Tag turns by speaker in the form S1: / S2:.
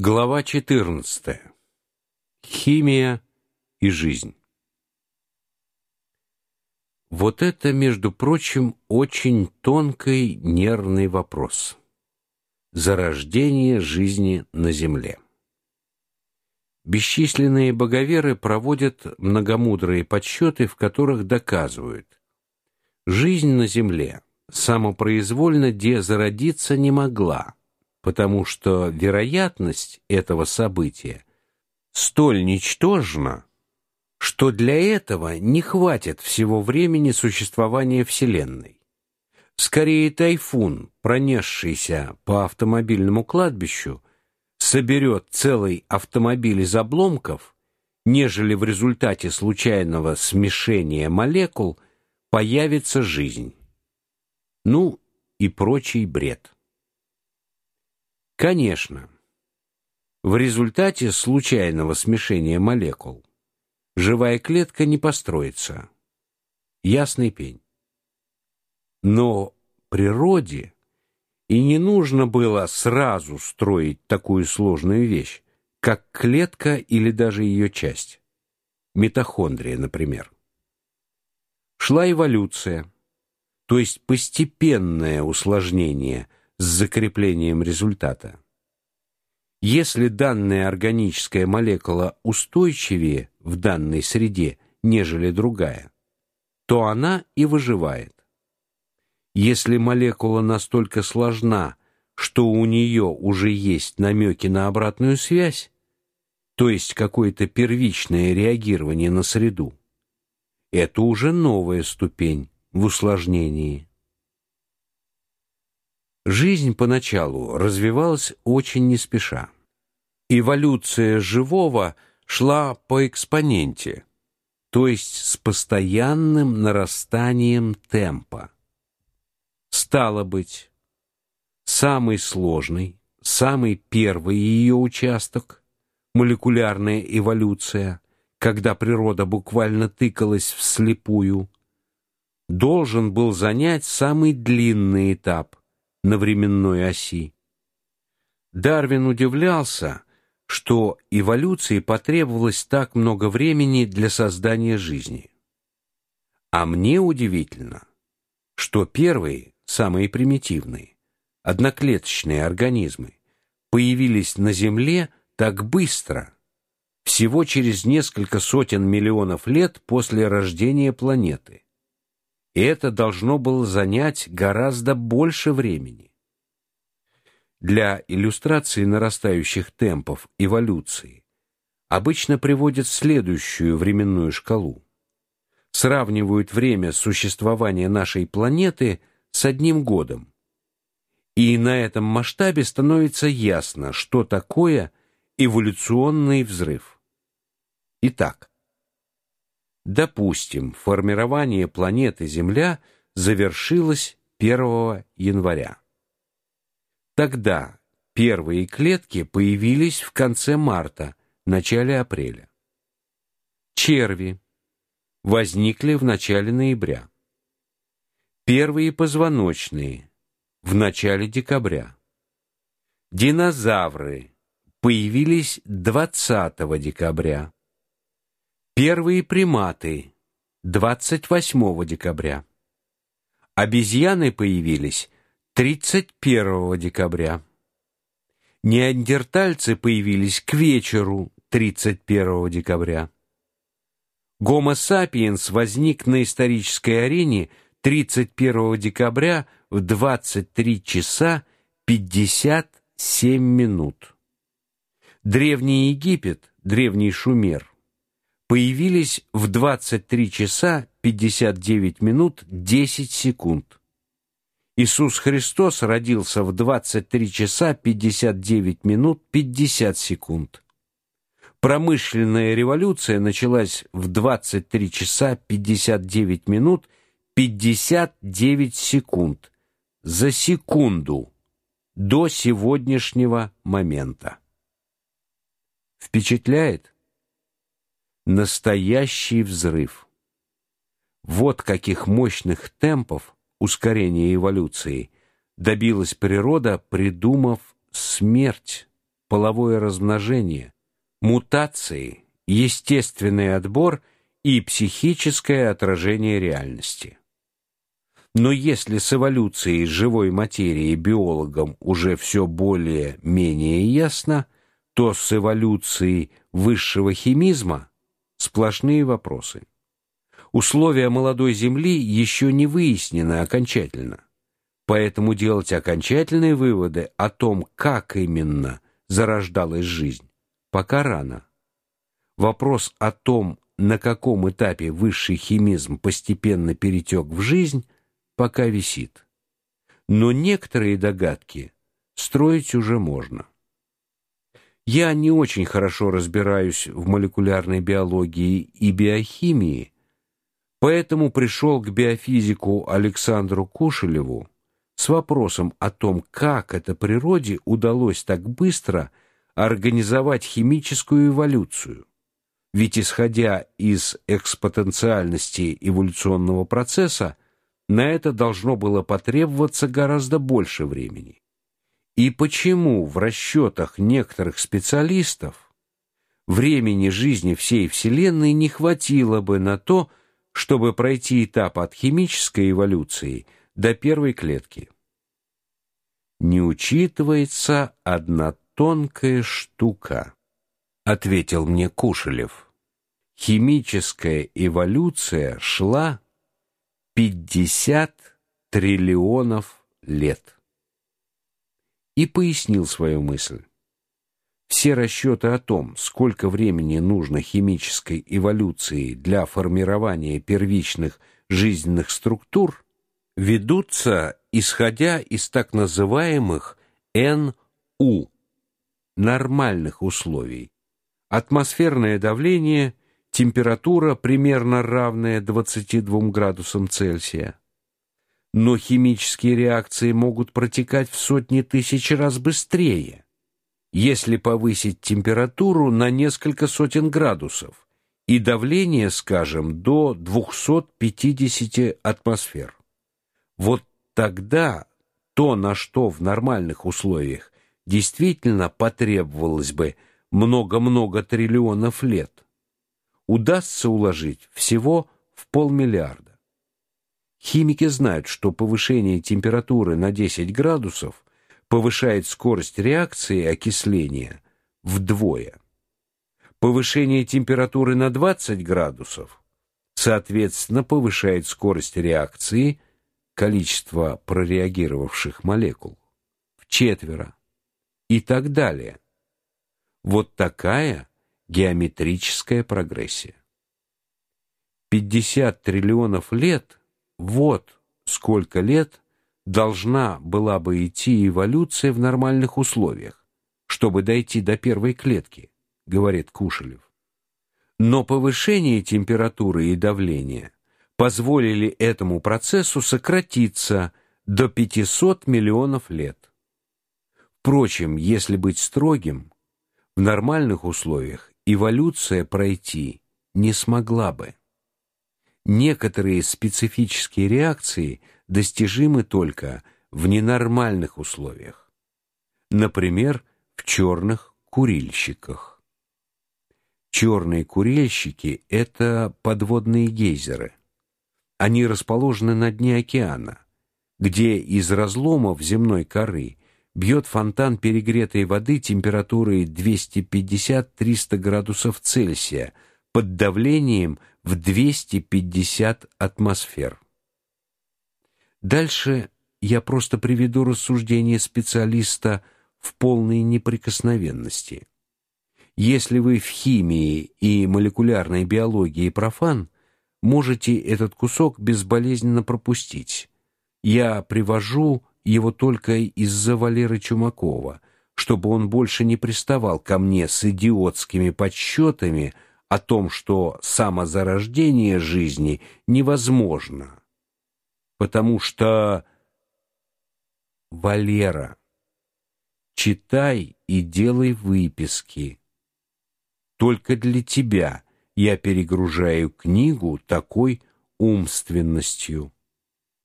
S1: Глава 14. Химия и жизнь. Вот это, между прочим, очень тонкий нервный вопрос. Зарождение жизни на земле. Бесчисленные боговеры проводят многомудрые подсчеты, в которых доказывают: жизнь на земле самопроизвольно де зародиться не могла потому что вероятность этого события столь ничтожна, что для этого не хватит всего времени существования Вселенной. Скорее тайфун, пронесшийся по автомобильному кладбищу, соберет целый автомобиль из обломков, нежели в результате случайного смешения молекул появится жизнь. Ну и прочий бред. Конечно. В результате случайного смешения молекул живая клетка не построится. Ясный пень. Но природе и не нужно было сразу строить такую сложную вещь, как клетка или даже ее часть. Митохондрия, например. Шла эволюция, то есть постепенное усложнение – с закреплением результата. Если данная органическая молекула устойчивее в данной среде, нежели другая, то она и выживает. Если молекула настолько сложна, что у нее уже есть намеки на обратную связь, то есть какое-то первичное реагирование на среду, это уже новая ступень в усложнении. Жизнь поначалу развивалась очень не спеша. Эволюция живого шла по экспоненте, то есть с постоянным нарастанием темпа. Стало быть, самый сложный, самый первый ее участок молекулярная эволюция, когда природа буквально тыкалась вслепую, должен был занять самый длинный этап на временной оси. Дарвин удивлялся, что эволюции потребовалось так много времени для создания жизни. А мне удивительно, что первые, самые примитивные, одноклеточные организмы появились на Земле так быстро, всего через несколько сотен миллионов лет после рождения планеты и это должно было занять гораздо больше времени. Для иллюстрации нарастающих темпов эволюции обычно приводят следующую временную шкалу. Сравнивают время существования нашей планеты с одним годом. И на этом масштабе становится ясно, что такое эволюционный взрыв. Итак, Допустим, формирование планеты Земля завершилось 1 января. Тогда первые клетки появились в конце марта, начале апреля. Черви возникли в начале ноября. Первые позвоночные в начале декабря. Динозавры появились 20 декабря. Первые приматы 28 декабря. Обезьяны появились 31 декабря. Неандертальцы появились к вечеру 31 декабря. Гомо сапиенс возник на исторической арене 31 декабря в 23 часа 57 минут. Древний Египет, древний Шумер появились в 23 часа 59 минут 10 секунд. Иисус Христос родился в 23 часа 59 минут 50 секунд. Промышленная революция началась в 23 часа 59 минут 59 секунд за секунду до сегодняшнего момента. Впечатляет? Настоящий взрыв. Вот каких мощных темпов ускорения эволюции добилась природа, придумав смерть половое размножение, мутации, естественный отбор и психическое отражение реальности. Но если с эволюцией живой материи биологам уже все более-менее ясно, то с эволюцией высшего химизма сплошные вопросы. Условия молодой Земли еще не выяснены окончательно. Поэтому делать окончательные выводы о том, как именно зарождалась жизнь, пока рано. Вопрос о том, на каком этапе высший химизм постепенно перетек в жизнь, пока висит. Но некоторые догадки строить уже можно. Я не очень хорошо разбираюсь в молекулярной биологии и биохимии, поэтому пришел к биофизику Александру Кушелеву с вопросом о том, как это природе удалось так быстро организовать химическую эволюцию. Ведь исходя из экспоненциальности эволюционного процесса, на это должно было потребоваться гораздо больше времени. И почему в расчетах некоторых специалистов времени жизни всей вселенной не хватило бы на то, чтобы пройти этап от химической эволюции до первой клетки? Не учитывается одна тонкая штука, ответил мне Кушелев. Химическая эволюция шла 50 триллионов лет и пояснил свою мысль. Все расчеты о том, сколько времени нужно химической эволюции для формирования первичных жизненных структур, ведутся исходя из так называемых НУ нормальных условий. Атмосферное давление, температура примерно равная 22 градусам Цельсия но химические реакции могут протекать в сотни тысяч раз быстрее, если повысить температуру на несколько сотен градусов и давление, скажем, до 250 атмосфер. Вот тогда то, на что в нормальных условиях действительно потребовалось бы много-много триллионов лет, удастся уложить всего в полмиллиарда. Химики знают, что повышение температуры на 10 градусов повышает скорость реакции окисления вдвое. Повышение температуры на 20 градусов соответственно повышает скорость реакции количество прореагировавших молекул в четверо и так далее. Вот такая геометрическая прогрессия. 50 триллионов лет вот сколько лет должна была бы идти эволюция в нормальных условиях, чтобы дойти до первой клетки, говорит Кушелев. Но повышение температуры и давления позволили этому процессу сократиться до 500 миллионов лет. Впрочем, если быть строгим, в нормальных условиях эволюция пройти не смогла бы. Некоторые специфические реакции достижимы только в ненормальных условиях. Например, в черных курильщиках. Черные курильщики это подводные гейзеры. Они расположены на дне океана, где из разломов земной коры бьет фонтан перегретой воды температурой 250-300 градусов Цельсия под давлением в 250 атмосфер. Дальше я просто приведу рассуждение специалиста в полной неприкосновенности. Если вы в химии и молекулярной биологии профан, можете этот кусок безболезненно пропустить. Я привожу его только из-за Валеры Чумакова, чтобы он больше не приставал ко мне с идиотскими подсчетами о том, что самозарождение жизни невозможно, потому что Валера, читай и делай выписки. Только для тебя я перегружаю книгу такой умственностью.